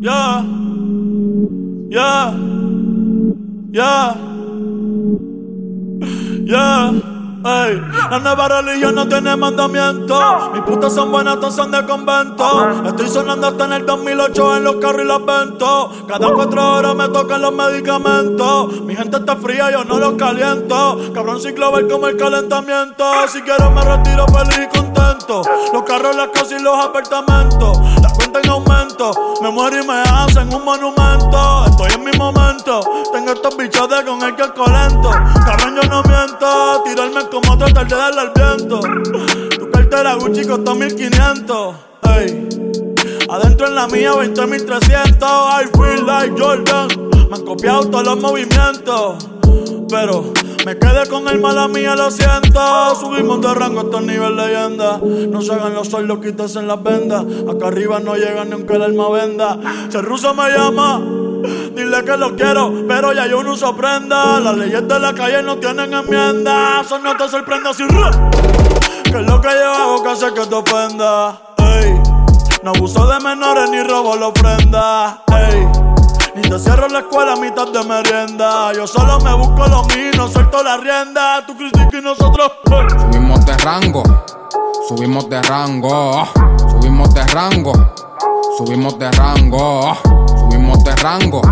Yeah. Yeah. Yeah. Yeah. Ey, la nueva religión no tiene mandamiento. Mis putas son buenas, todas son de convento. Estoy sonando hasta en el 2008 en los carros y las ventos. Cada cuatro horas me tocan los medicamentos. Mi gente está fría, yo no los caliento. Cabrón ciclo ver como el calentamiento. Si quiero me retiro feliz y contento. Los carros, las casas y los apartamentos. La cuenta en aumento. Me muero y me hacen un monumento. Estoy en mi momento. Tengo estos bichos de con el que colento. Cabrón, yo no miento. Tirarme como tratar de darle al viento. Tu cartera Gucci costó 1500. Ey. Adentro en la mía 20.300. I feel like Jordan. Me han copiado todos los movimientos. Pero me quedé con el mala mía, lo siento. Subimos de rango hasta el nivel leyenda. No se hagan los solos, quítense en las vendas. Acá arriba no llegan ni aunque el alma venda. Si el ruso me llama. Dile que lo quiero, pero ya yo no uso prenda. Las leyes de la calle no tienen enmienda. Eso no te sorprenda si Que es lo que yo hago que hace que te ofenda. Ey, no abuso de menores ni robo la ofrenda. Ey, ni te cierro la escuela a mitad de merienda. Yo solo me busco lo mío, suelto la rienda. Tú criticas y nosotros. ey. Subimos de rango, subimos de rango, subimos de rango, subimos de rango, subimos de rango,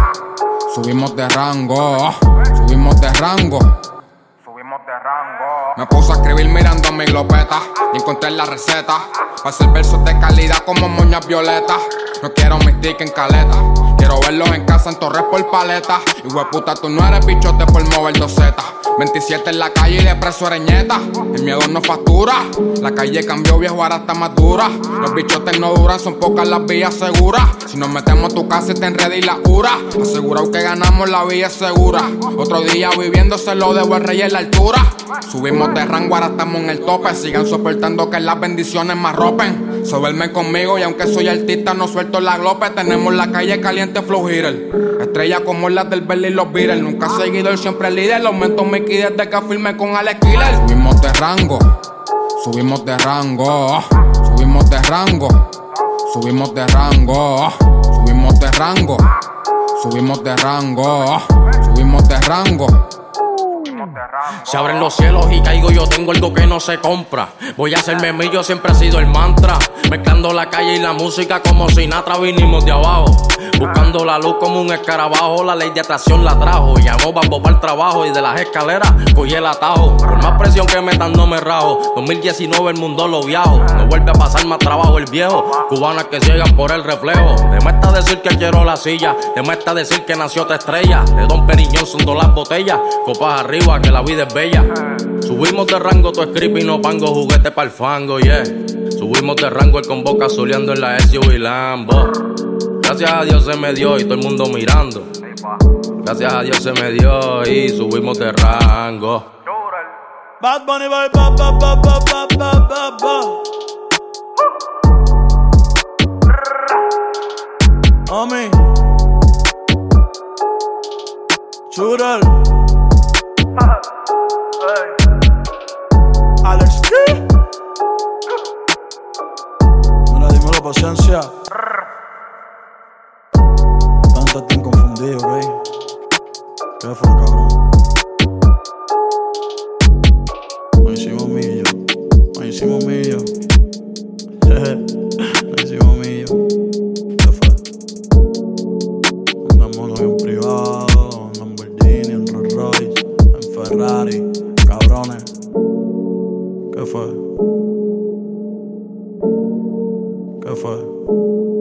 subimos de rango, subimos de rango. Me puse a escribir mirando mi glopeta y encontré la receta. Para hacer versos de calidad como moñas violetas. No quiero mis tickets en caleta. Quiero verlos en casa en torres por paleta. Y puta, tú no eres bichote por mover dos zetas. 27 en la calle y de preso ereñeta. El miedo no factura. La calle cambió, viejo, ahora está más dura. Los bichotes no duran, son pocas las vías seguras. Si nos metemos tu casa y te enreda y la cura. Asegurado que ganamos la vía segura. Otro día viviéndose lo de buen rey en la altura. Subimos de rango, ahora estamos en el tope. Sigan soportando que las bendiciones me arropen. Soberme conmigo y aunque soy artista, no suelto la glope. Tenemos la calle caliente, flow hitter. Estrella como las del Berlin y los Beatles. Nunca seguidor, siempre líder. Aumento mi key desde que firme con Alex Killer. Subimos de rango, subimos de rango, subimos de rango, subimos de rango, subimos de rango, subimos de rango, subimos de rango. Se abren los cielos y caigo, yo tengo algo que no se compra. Voy a hacerme mío, siempre ha sido el mantra. Mezclando la calle y la música como Sinatra, vinimos de abajo. Buscando la luz como un escarabajo, la ley de atracción la trajo. Llamó Bambo para el trabajo y de las escaleras cogí el atajo. Por más presión que metan, no me rajo. 2019 el mundo lo viajo. No vuelve a pasar más trabajo el viejo. Cubanas que ciegan por el reflejo. Te muestra decir que quiero la silla. Te muestra decir que nació otra estrella. De Don Periñón son dos las botellas. Copas arriba, que la vida es bella. Subimos de rango, tu script y no pango, juguete pa'l fango, yeah. Subimos de rango, el con boca soleando en la SUV Lambo. Gracias a Dios se me dio y todo el mundo mirando. Gracias a Dios se me dio y subimos de rango. Bad Bunny, bye, ba, ba, ba, ba, ba, ba, ba, ba. Homie. Churel. Alex, ¿qué? Mira, dime la paciencia. Tanto tan confundido, ¿ok? ¿Qué fue, cabrón? Nos hicimos millo, nos hicimos millo. nos hicimos millo. ¿Qué fue? Andamos en privado, en Lamborghini, en Rolls Royce, en Ferrari, cabrones. ¿Qué fue? ¿Qué fue?